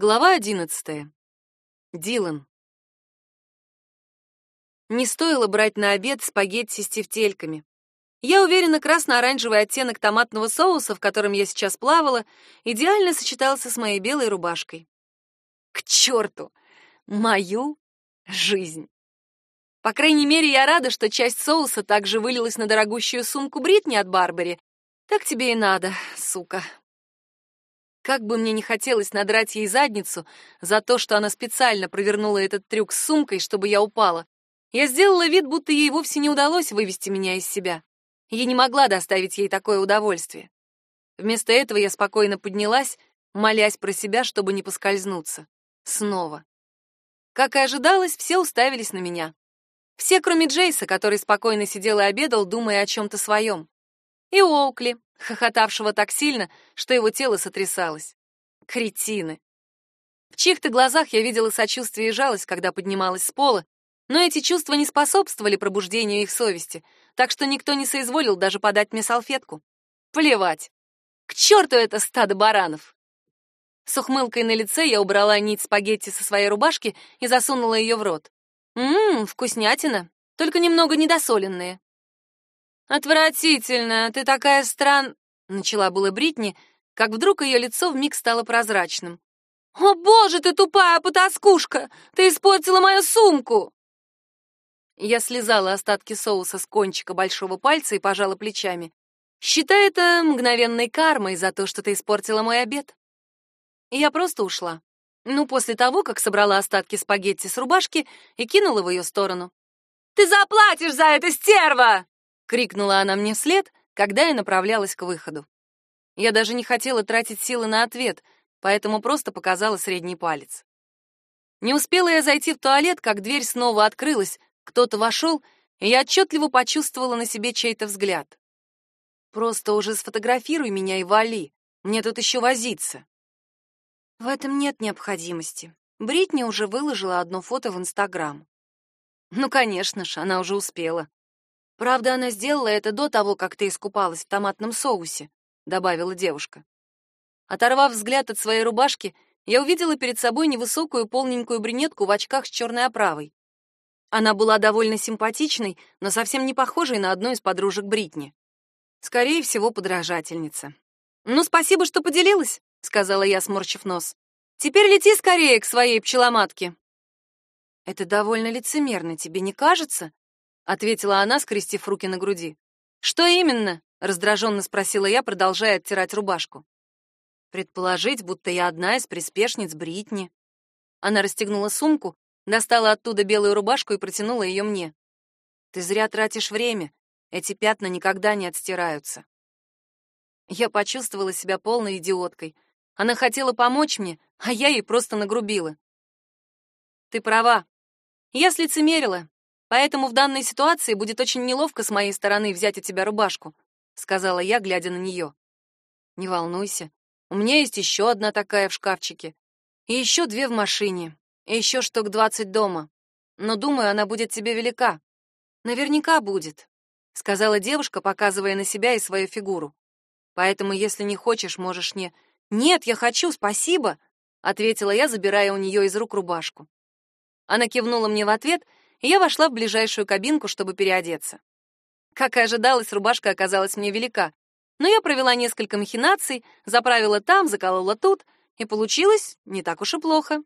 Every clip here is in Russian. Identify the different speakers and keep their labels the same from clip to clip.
Speaker 1: Глава одиннадцатая. Дилан. Не стоило брать на обед спагетти с тефтельками. Я уверена, красно-оранжевый оттенок томатного соуса, в котором я сейчас плавала, идеально сочетался с моей белой рубашкой. К черту! Мою жизнь! По крайней мере, я рада, что часть соуса также вылилась на дорогущую сумку Бритни от Барбари. Так тебе и надо, сука. Как бы мне не хотелось надрать ей задницу за то, что она специально провернула этот трюк с сумкой, чтобы я упала, я сделала вид, будто ей вовсе не удалось вывести меня из себя. Я не могла доставить ей такое удовольствие. Вместо этого я спокойно поднялась, молясь про себя, чтобы не поскользнуться. Снова. Как и ожидалось, все уставились на меня. Все, кроме Джейса, который спокойно сидел и обедал, думая о чем-то своем. И Оукли, хохотавшего так сильно, что его тело сотрясалось. Кретины. В чьих-то глазах я видела сочувствие и жалость, когда поднималась с пола, но эти чувства не способствовали пробуждению их совести, так что никто не соизволил даже подать мне салфетку. Плевать. К черту это стадо баранов! С ухмылкой на лице я убрала нить спагетти со своей рубашки и засунула ее в рот. Ммм, вкуснятина, только немного недосоленные. «Отвратительно! Ты такая стран...» — начала было Бритни, как вдруг ее лицо вмиг стало прозрачным. «О, боже, ты тупая потаскушка! Ты испортила мою сумку!» Я слезала остатки соуса с кончика большого пальца и пожала плечами. «Считай это мгновенной кармой за то, что ты испортила мой обед». И я просто ушла. Ну, после того, как собрала остатки спагетти с рубашки и кинула в ее сторону. «Ты заплатишь за это, стерва!» Крикнула она мне вслед, когда я направлялась к выходу. Я даже не хотела тратить силы на ответ, поэтому просто показала средний палец. Не успела я зайти в туалет, как дверь снова открылась, кто-то вошел, и я отчетливо почувствовала на себе чей-то взгляд. Просто уже сфотографируй меня и вали. Мне тут еще возиться. В этом нет необходимости. Бритни уже выложила одно фото в Инстаграм. Ну, конечно ж, она уже успела. Правда, она сделала это до того, как ты искупалась в томатном соусе, добавила девушка. Оторвав взгляд от своей рубашки, я увидела перед собой невысокую полненькую брюнетку в очках с черной оправой. Она была довольно симпатичной, но совсем не похожей на одну из подружек Бритни. Скорее всего, подражательница. «Ну, спасибо, что поделилась», — сказала я, сморщив нос. «Теперь лети скорее к своей пчеломатке». «Это довольно лицемерно, тебе не кажется?» Ответила она, скрестив руки на груди. Что именно? раздраженно спросила я, продолжая оттирать рубашку. Предположить, будто я одна из приспешниц Бритни. Она расстегнула сумку, достала оттуда белую рубашку и протянула ее мне. Ты зря тратишь время. Эти пятна никогда не отстираются. Я почувствовала себя полной идиоткой. Она хотела помочь мне, а я ей просто нагрубила. Ты права. Я слицемерила, Поэтому в данной ситуации будет очень неловко с моей стороны взять у тебя рубашку, сказала я, глядя на нее. Не волнуйся, у меня есть еще одна такая в шкафчике, и еще две в машине, и еще штук двадцать дома. Но думаю, она будет тебе велика. Наверняка будет, сказала девушка, показывая на себя и свою фигуру. Поэтому, если не хочешь, можешь не. Нет, я хочу, спасибо, ответила я, забирая у нее из рук рубашку. Она кивнула мне в ответ я вошла в ближайшую кабинку, чтобы переодеться. Как и ожидалось, рубашка оказалась мне велика, но я провела несколько махинаций, заправила там, заколола тут, и получилось не так уж и плохо.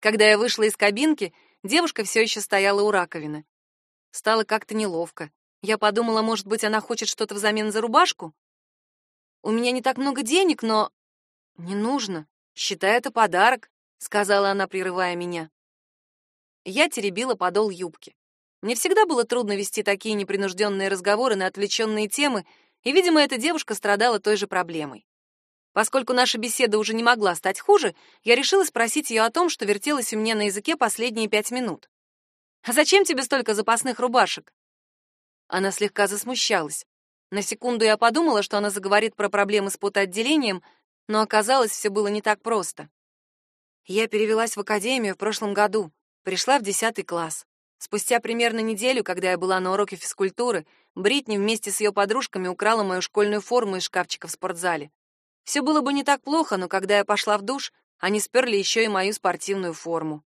Speaker 1: Когда я вышла из кабинки, девушка все еще стояла у раковины. Стало как-то неловко. Я подумала, может быть, она хочет что-то взамен за рубашку? У меня не так много денег, но... Не нужно. Считай это подарок, сказала она, прерывая меня. Я теребила подол юбки. Мне всегда было трудно вести такие непринужденные разговоры на отвлеченные темы, и, видимо, эта девушка страдала той же проблемой. Поскольку наша беседа уже не могла стать хуже, я решила спросить ее о том, что вертелось у меня на языке последние пять минут. «А зачем тебе столько запасных рубашек?» Она слегка засмущалась. На секунду я подумала, что она заговорит про проблемы с потоотделением, но оказалось, все было не так просто. Я перевелась в академию в прошлом году. Пришла в десятый класс. Спустя примерно неделю, когда я была на уроке физкультуры, Бритни вместе с ее подружками украла мою школьную форму из шкафчика в спортзале. Все было бы не так плохо, но когда я пошла в душ, они сперли еще и мою спортивную форму.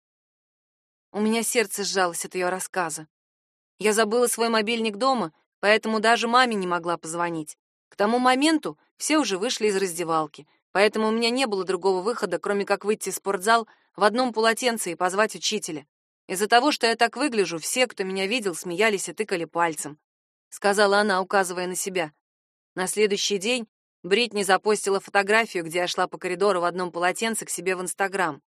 Speaker 1: У меня сердце сжалось от ее рассказа. Я забыла свой мобильник дома, поэтому даже маме не могла позвонить. К тому моменту все уже вышли из раздевалки, поэтому у меня не было другого выхода, кроме как выйти в спортзал в одном полотенце и позвать учителя. Из-за того, что я так выгляжу, все, кто меня видел, смеялись и тыкали пальцем, сказала она, указывая на себя. На следующий день Бритни запостила фотографию, где я шла по коридору в одном полотенце к себе в Инстаграм.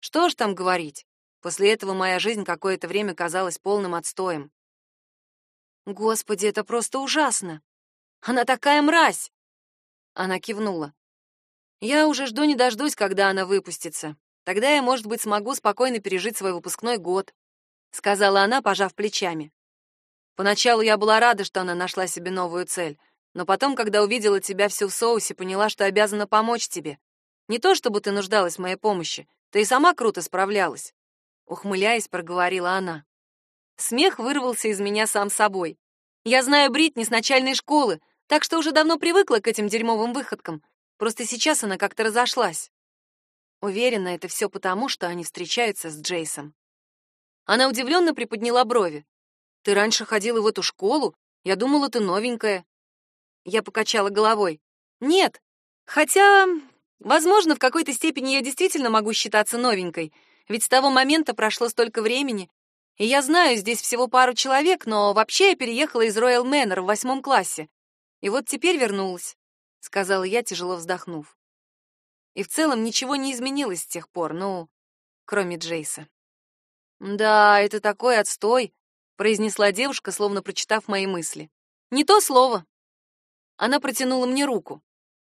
Speaker 1: Что ж там говорить? После этого моя жизнь какое-то время казалась полным отстоем. Господи, это просто ужасно. Она такая мразь. Она кивнула. Я уже жду не дождусь, когда она выпустится. Тогда я, может быть, смогу спокойно пережить свой выпускной год, сказала она, пожав плечами. Поначалу я была рада, что она нашла себе новую цель, но потом, когда увидела тебя всю в соусе, поняла, что обязана помочь тебе. Не то чтобы ты нуждалась в моей помощи, ты и сама круто справлялась ухмыляясь, проговорила она. Смех вырвался из меня сам собой. Я знаю Бритни с начальной школы, так что уже давно привыкла к этим дерьмовым выходкам. Просто сейчас она как-то разошлась. Уверена, это все потому, что они встречаются с Джейсом. Она удивленно приподняла брови. Ты раньше ходила в эту школу? Я думала, ты новенькая. Я покачала головой. Нет. Хотя, возможно, в какой-то степени я действительно могу считаться новенькой. Ведь с того момента прошло столько времени, и я знаю здесь всего пару человек, но вообще я переехала из Роyal Manor в восьмом классе. И вот теперь вернулась, — сказала я, тяжело вздохнув. И в целом ничего не изменилось с тех пор, ну, кроме Джейса. «Да, это такой отстой», — произнесла девушка, словно прочитав мои мысли. «Не то слово». Она протянула мне руку.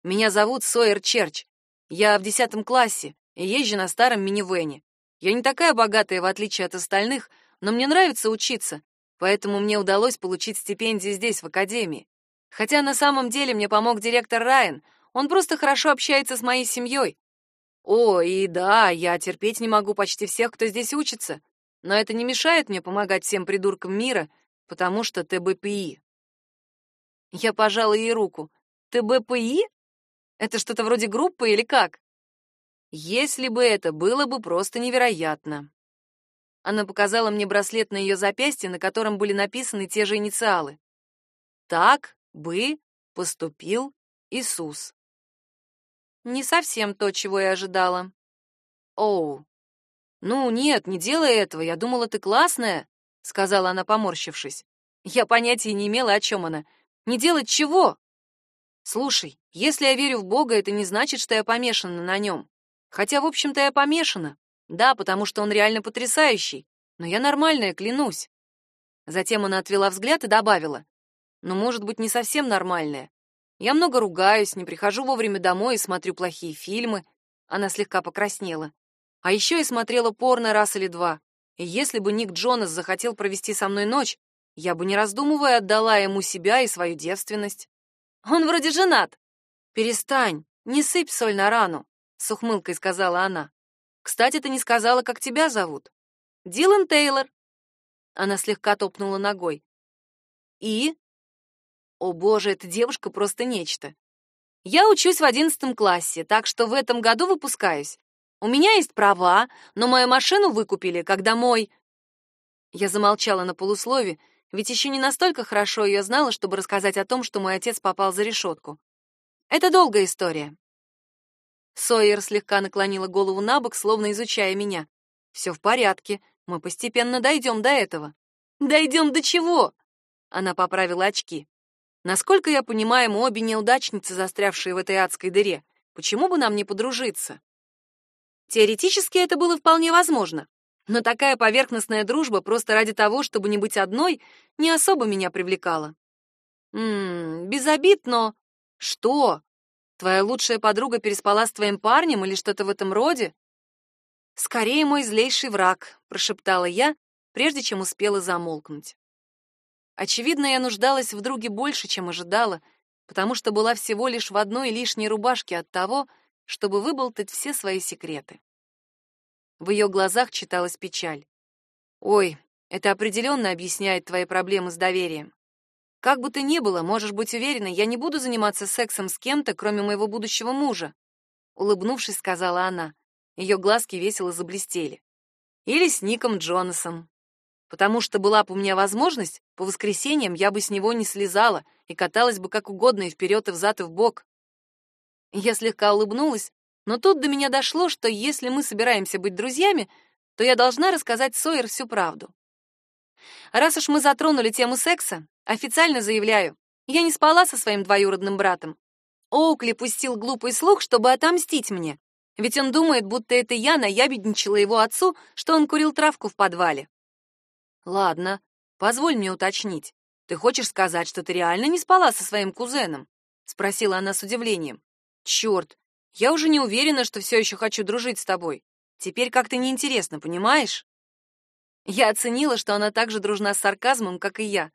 Speaker 1: «Меня зовут Сойер Черч. Я в десятом классе и езжу на старом минивэне. Я не такая богатая, в отличие от остальных, но мне нравится учиться, поэтому мне удалось получить стипендию здесь, в академии. Хотя на самом деле мне помог директор Райан, он просто хорошо общается с моей семьей. О, и да, я терпеть не могу почти всех, кто здесь учится, но это не мешает мне помогать всем придуркам мира, потому что ТБПИ. Я пожала ей руку. ТБПИ? Это что-то вроде группы или как? Если бы это было бы просто невероятно. Она показала мне браслет на ее запястье, на котором были написаны те же инициалы. Так бы поступил Иисус. Не совсем то, чего я ожидала. Оу. Ну, нет, не делай этого. Я думала, ты классная, сказала она, поморщившись. Я понятия не имела, о чем она. Не делать чего? Слушай, если я верю в Бога, это не значит, что я помешана на нем. Хотя, в общем-то, я помешана. Да, потому что он реально потрясающий. Но я нормальная, клянусь. Затем она отвела взгляд и добавила. Ну, может быть, не совсем нормальная. Я много ругаюсь, не прихожу вовремя домой и смотрю плохие фильмы. Она слегка покраснела. А еще я смотрела порно раз или два. И если бы Ник Джонас захотел провести со мной ночь, я бы, не раздумывая, отдала ему себя и свою девственность. Он вроде женат. Перестань, не сыпь соль на рану с ухмылкой сказала она. Кстати, ты не сказала, как тебя зовут. Дилан Тейлор. Она слегка топнула ногой. И? О, боже, эта девушка просто нечто. Я учусь в одиннадцатом классе, так что в этом году выпускаюсь. У меня есть права, но мою машину выкупили, когда мой Я замолчала на полуслове, ведь еще не настолько хорошо ее знала, чтобы рассказать о том, что мой отец попал за решетку. Это долгая история. Сойер слегка наклонила голову на бок, словно изучая меня. «Все в порядке, мы постепенно дойдем до этого». «Дойдем до чего?» Она поправила очки. «Насколько я понимаю, мы обе неудачницы, застрявшие в этой адской дыре. Почему бы нам не подружиться?» Теоретически это было вполне возможно, но такая поверхностная дружба просто ради того, чтобы не быть одной, не особо меня привлекала. Ммм, без обид, но... Что? Твоя лучшая подруга переспала с твоим парнем или что-то в этом роде? Скорее мой злейший враг, прошептала я, прежде чем успела замолкнуть. Очевидно, я нуждалась в друге больше, чем ожидала, потому что была всего лишь в одной лишней рубашке от того, чтобы выболтать все свои секреты. В ее глазах читалась печаль. Ой, это определенно объясняет твои проблемы с доверием. Как бы то ни было, можешь быть уверена, я не буду заниматься сексом с кем-то, кроме моего будущего мужа, улыбнувшись, сказала она. Ее глазки весело заблестели. Или с Ником Джонасом. Потому что была бы у меня возможность, по воскресеньям я бы с него не слезала и каталась бы как угодно и вперед, и взад, и вбок. Я слегка улыбнулась, но тут до меня дошло, что если мы собираемся быть друзьями, то я должна рассказать Сойер всю правду. Раз уж мы затронули тему секса, официально заявляю, я не спала со своим двоюродным братом. Оукли пустил глупый слух, чтобы отомстить мне, ведь он думает, будто это я наябедничала его отцу, что он курил травку в подвале. Ладно, позволь мне уточнить. Ты хочешь сказать, что ты реально не спала со своим кузеном? спросила она с удивлением. Черт, я уже не уверена, что все еще хочу дружить с тобой. Теперь как-то неинтересно, понимаешь? Я оценила, что она так же дружна с сарказмом, как и я.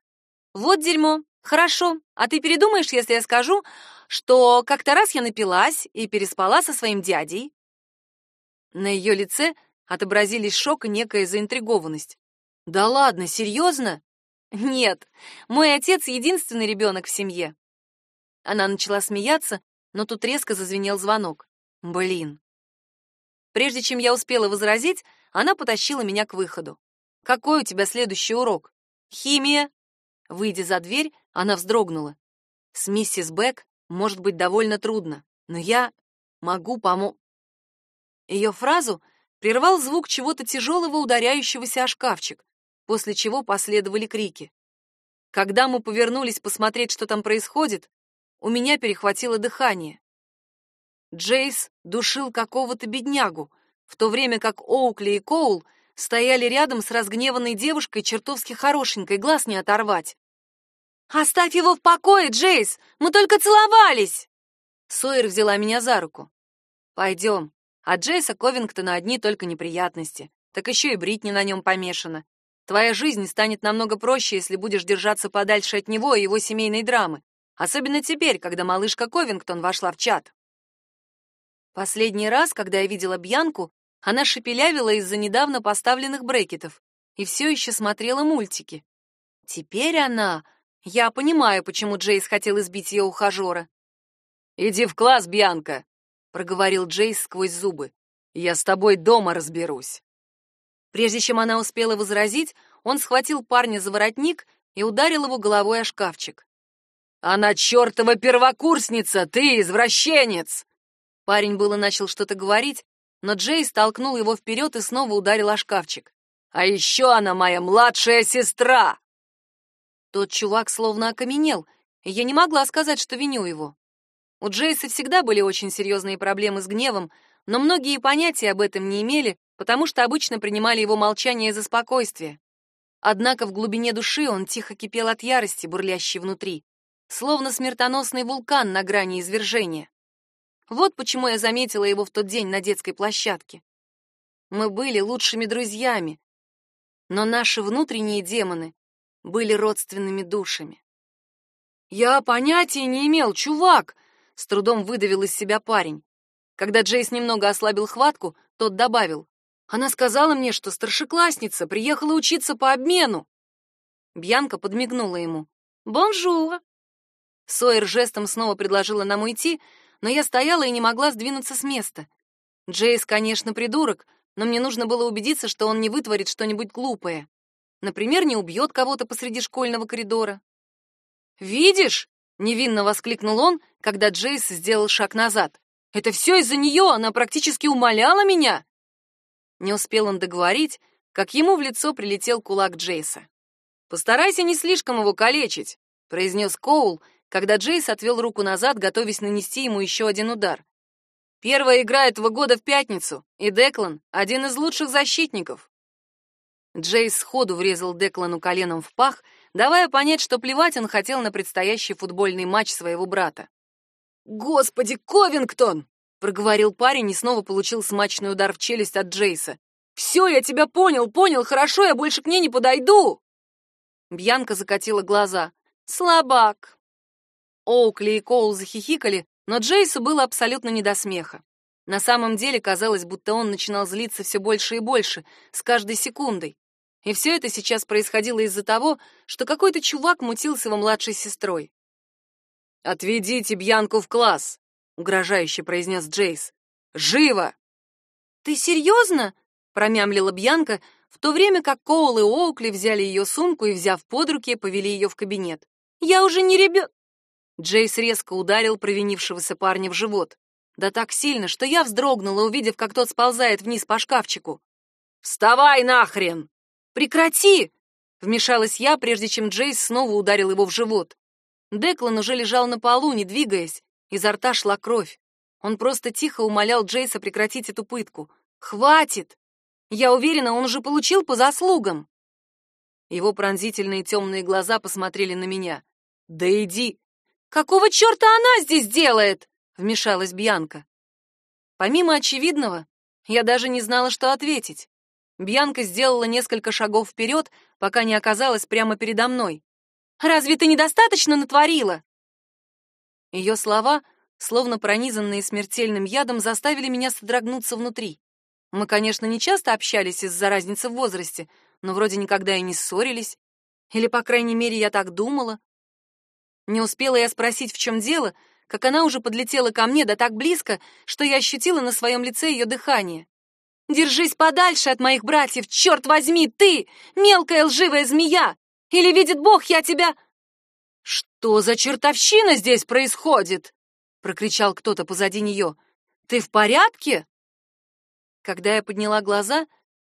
Speaker 1: Вот дерьмо. Хорошо. А ты передумаешь, если я скажу, что как-то раз я напилась и переспала со своим дядей? На ее лице отобразились шок и некая заинтригованность. Да ладно, серьезно? Нет. Мой отец единственный ребенок в семье. Она начала смеяться, но тут резко зазвенел звонок. Блин. Прежде чем я успела возразить, она потащила меня к выходу. Какой у тебя следующий урок? Химия. Выйдя за дверь, она вздрогнула. С миссис Бек может быть довольно трудно, но я могу помочь. Ее фразу прервал звук чего-то тяжелого, ударяющегося о шкафчик, после чего последовали крики. Когда мы повернулись посмотреть, что там происходит, у меня перехватило дыхание. Джейс душил какого-то беднягу, в то время как Оукли и Коул стояли рядом с разгневанной девушкой, чертовски хорошенькой, глаз не оторвать. «Оставь его в покое, Джейс! Мы только целовались!» Сойер взяла меня за руку. «Пойдем. А Джейса Ковингтона одни только неприятности. Так еще и Бритни на нем помешана. Твоя жизнь станет намного проще, если будешь держаться подальше от него и его семейной драмы. Особенно теперь, когда малышка Ковингтон вошла в чат. Последний раз, когда я видела Бьянку, она шепелявила из-за недавно поставленных брекетов и все еще смотрела мультики. Теперь она... Я понимаю, почему Джейс хотел избить ее ухажера. «Иди в класс, Бьянка», — проговорил Джейс сквозь зубы. «Я с тобой дома разберусь». Прежде чем она успела возразить, он схватил парня за воротник и ударил его головой о шкафчик. «Она чертова первокурсница, ты извращенец!» Парень было начал что-то говорить, но Джей столкнул его вперед и снова ударил о шкафчик. «А еще она моя младшая сестра!» Тот чувак словно окаменел, и я не могла сказать, что виню его. У Джейса всегда были очень серьезные проблемы с гневом, но многие понятия об этом не имели, потому что обычно принимали его молчание за спокойствие. Однако в глубине души он тихо кипел от ярости, бурлящей внутри, словно смертоносный вулкан на грани извержения. Вот почему я заметила его в тот день на детской площадке. Мы были лучшими друзьями, но наши внутренние демоны были родственными душами. Я понятия не имел, чувак, с трудом выдавил из себя парень. Когда Джейс немного ослабил хватку, тот добавил: "Она сказала мне, что старшеклассница приехала учиться по обмену". Бьянка подмигнула ему. «Bonjour!» Сойер жестом снова предложила нам уйти, но я стояла и не могла сдвинуться с места. Джейс, конечно, придурок, но мне нужно было убедиться, что он не вытворит что-нибудь глупое. Например, не убьет кого-то посреди школьного коридора. «Видишь?» — невинно воскликнул он, когда Джейс сделал шаг назад. «Это все из-за нее, она практически умоляла меня!» Не успел он договорить, как ему в лицо прилетел кулак Джейса. «Постарайся не слишком его калечить», — произнес Коул, когда Джейс отвел руку назад, готовясь нанести ему еще один удар. Первая игра этого года в пятницу, и Деклан — один из лучших защитников. Джейс сходу врезал Деклану коленом в пах, давая понять, что плевать он хотел на предстоящий футбольный матч своего брата. «Господи, Ковингтон!» — проговорил парень и снова получил смачный удар в челюсть от Джейса. «Все, я тебя понял, понял, хорошо, я больше к ней не подойду!» Бьянка закатила глаза. «Слабак, Оукли и Коул захихикали, но Джейсу было абсолютно не до смеха. На самом деле казалось, будто он начинал злиться все больше и больше, с каждой секундой. И все это сейчас происходило из-за того, что какой-то чувак мутил с его младшей сестрой. «Отведите Бьянку в класс», — угрожающе произнес Джейс. «Живо!» Ты серьезно?» — промямлила Бьянка, в то время как Коул и Оукли взяли ее сумку и, взяв под руки, повели ее в кабинет. «Я уже не ребё...» Джейс резко ударил провинившегося парня в живот. Да так сильно, что я вздрогнула, увидев, как тот сползает вниз по шкафчику. «Вставай нахрен!» «Прекрати!» — вмешалась я, прежде чем Джейс снова ударил его в живот. Деклан уже лежал на полу, не двигаясь, изо рта шла кровь. Он просто тихо умолял Джейса прекратить эту пытку. «Хватит! Я уверена, он уже получил по заслугам!» Его пронзительные темные глаза посмотрели на меня. «Да иди!» «Какого черта она здесь делает?» — вмешалась Бьянка. Помимо очевидного, я даже не знала, что ответить. Бьянка сделала несколько шагов вперед, пока не оказалась прямо передо мной. «Разве ты недостаточно натворила?» Ее слова, словно пронизанные смертельным ядом, заставили меня содрогнуться внутри. Мы, конечно, не часто общались из-за разницы в возрасте, но вроде никогда и не ссорились. Или, по крайней мере, я так думала. Не успела я спросить, в чем дело, как она уже подлетела ко мне да так близко, что я ощутила на своем лице ее дыхание. «Держись подальше от моих братьев, черт возьми, ты, мелкая лживая змея! Или видит Бог, я тебя...» «Что за чертовщина здесь происходит?» — прокричал кто-то позади нее. «Ты в порядке?» Когда я подняла глаза,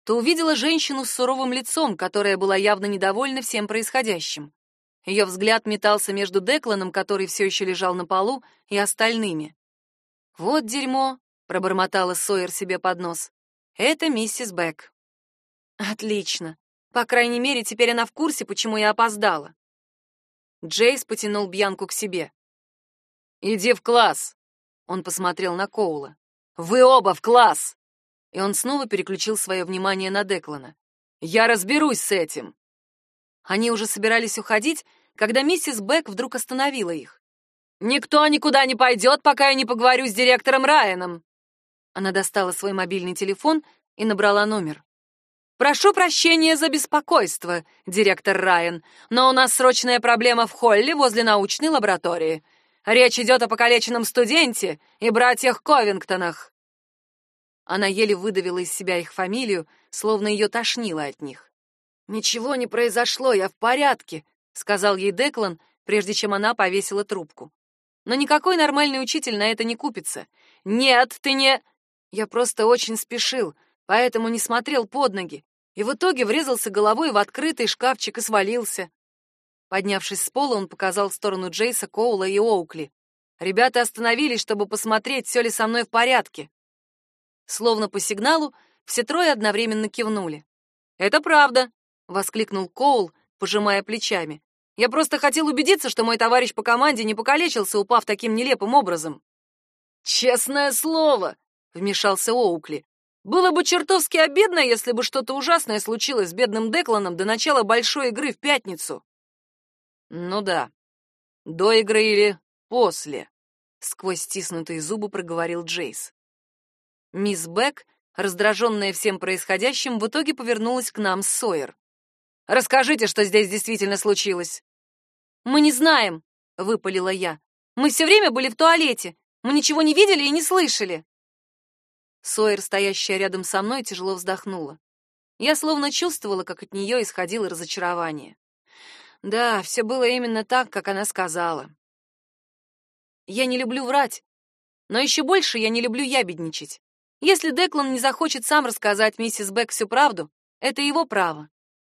Speaker 1: то увидела женщину с суровым лицом, которая была явно недовольна всем происходящим. Ее взгляд метался между Декланом, который все еще лежал на полу, и остальными. «Вот дерьмо», — пробормотала Сойер себе под нос. «Это миссис Бек». «Отлично. По крайней мере, теперь она в курсе, почему я опоздала». Джейс потянул Бьянку к себе. «Иди в класс!» Он посмотрел на Коула. «Вы оба в класс!» И он снова переключил свое внимание на Деклана. «Я разберусь с этим!» Они уже собирались уходить, когда миссис Бек вдруг остановила их. «Никто никуда не пойдет, пока я не поговорю с директором Райаном!» Она достала свой мобильный телефон и набрала номер. «Прошу прощения за беспокойство, директор Райан, но у нас срочная проблема в холле возле научной лаборатории. Речь идет о покалеченном студенте и братьях Ковингтонах». Она еле выдавила из себя их фамилию, словно ее тошнило от них. «Ничего не произошло, я в порядке», — сказал ей Деклан, прежде чем она повесила трубку. Но никакой нормальный учитель на это не купится. «Нет, ты не...» Я просто очень спешил, поэтому не смотрел под ноги, и в итоге врезался головой в открытый шкафчик и свалился. Поднявшись с пола, он показал в сторону Джейса, Коула и Оукли. Ребята остановились, чтобы посмотреть, все ли со мной в порядке. Словно по сигналу, все трое одновременно кивнули. «Это правда», воскликнул Коул, пожимая плечами. Я просто хотел убедиться, что мой товарищ по команде не покалечился, упав таким нелепым образом. Честное слово, вмешался Оукли. Было бы чертовски обидно, если бы что-то ужасное случилось с бедным Декланом до начала большой игры в пятницу. Ну да. До игры или после, сквозь стиснутые зубы проговорил Джейс. Мисс Бек, раздраженная всем происходящим, в итоге повернулась к нам с Сойер. Расскажите, что здесь действительно случилось. Мы не знаем, выпалила я. Мы все время были в туалете. Мы ничего не видели и не слышали. Сойер, стоящая рядом со мной, тяжело вздохнула. Я словно чувствовала, как от нее исходило разочарование. Да, все было именно так, как она сказала. Я не люблю врать, но еще больше я не люблю ябедничать. Если Деклан не захочет сам рассказать миссис Бек всю правду, это его право.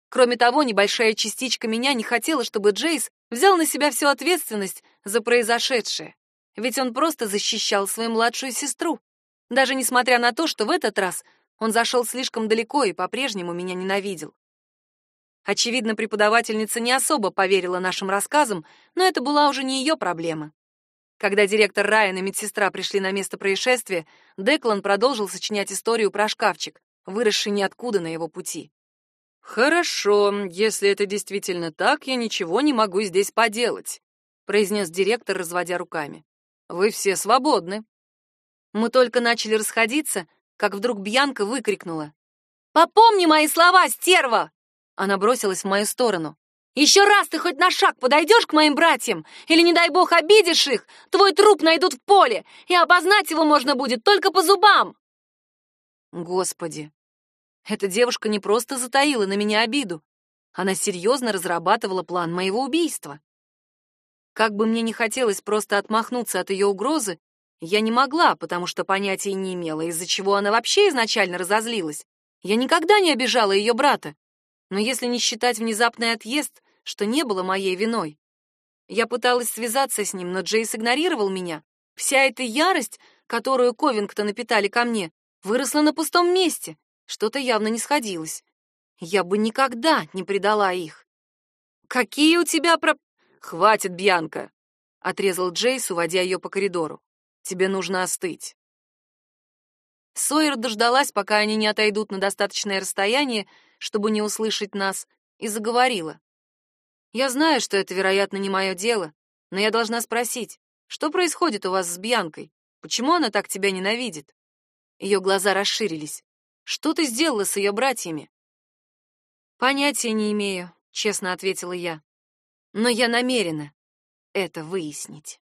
Speaker 1: Кроме того, небольшая частичка меня не хотела, чтобы Джейс взял на себя всю ответственность за произошедшее. Ведь он просто защищал свою младшую сестру. Даже несмотря на то, что в этот раз он зашел слишком далеко и по-прежнему меня ненавидел. Очевидно, преподавательница не особо поверила нашим рассказам, но это была уже не ее проблема. Когда директор Райан и медсестра пришли на место происшествия, Деклан продолжил сочинять историю про шкафчик, выросший ниоткуда на его пути. Хорошо, если это действительно так, я ничего не могу здесь поделать, произнес директор, разводя руками. Вы все свободны. Мы только начали расходиться, как вдруг Бьянка выкрикнула: "Попомни мои слова, стерва!" Она бросилась в мою сторону. «Еще раз ты хоть на шаг подойдешь к моим братьям, или, не дай бог, обидишь их, твой труп найдут в поле, и опознать его можно будет только по зубам!» Господи, эта девушка не просто затаила на меня обиду, она серьезно разрабатывала план моего убийства. Как бы мне ни хотелось просто отмахнуться от ее угрозы, я не могла, потому что понятия не имела, из-за чего она вообще изначально разозлилась. Я никогда не обижала ее брата. Но если не считать внезапный отъезд, что не было моей виной. Я пыталась связаться с ним, но Джейс игнорировал меня. Вся эта ярость, которую Ковингтон напитали ко мне, выросла на пустом месте. Что-то явно не сходилось. Я бы никогда не предала их. Какие у тебя про... Хватит, Бьянка, отрезал Джейс, уводя ее по коридору. Тебе нужно остыть. Сойер дождалась, пока они не отойдут на достаточное расстояние, чтобы не услышать нас, и заговорила. «Я знаю, что это, вероятно, не мое дело, но я должна спросить, что происходит у вас с Бьянкой? Почему она так тебя ненавидит?» Ее глаза расширились. «Что ты сделала с ее братьями?» «Понятия не имею», — честно ответила я. «Но я намерена это выяснить».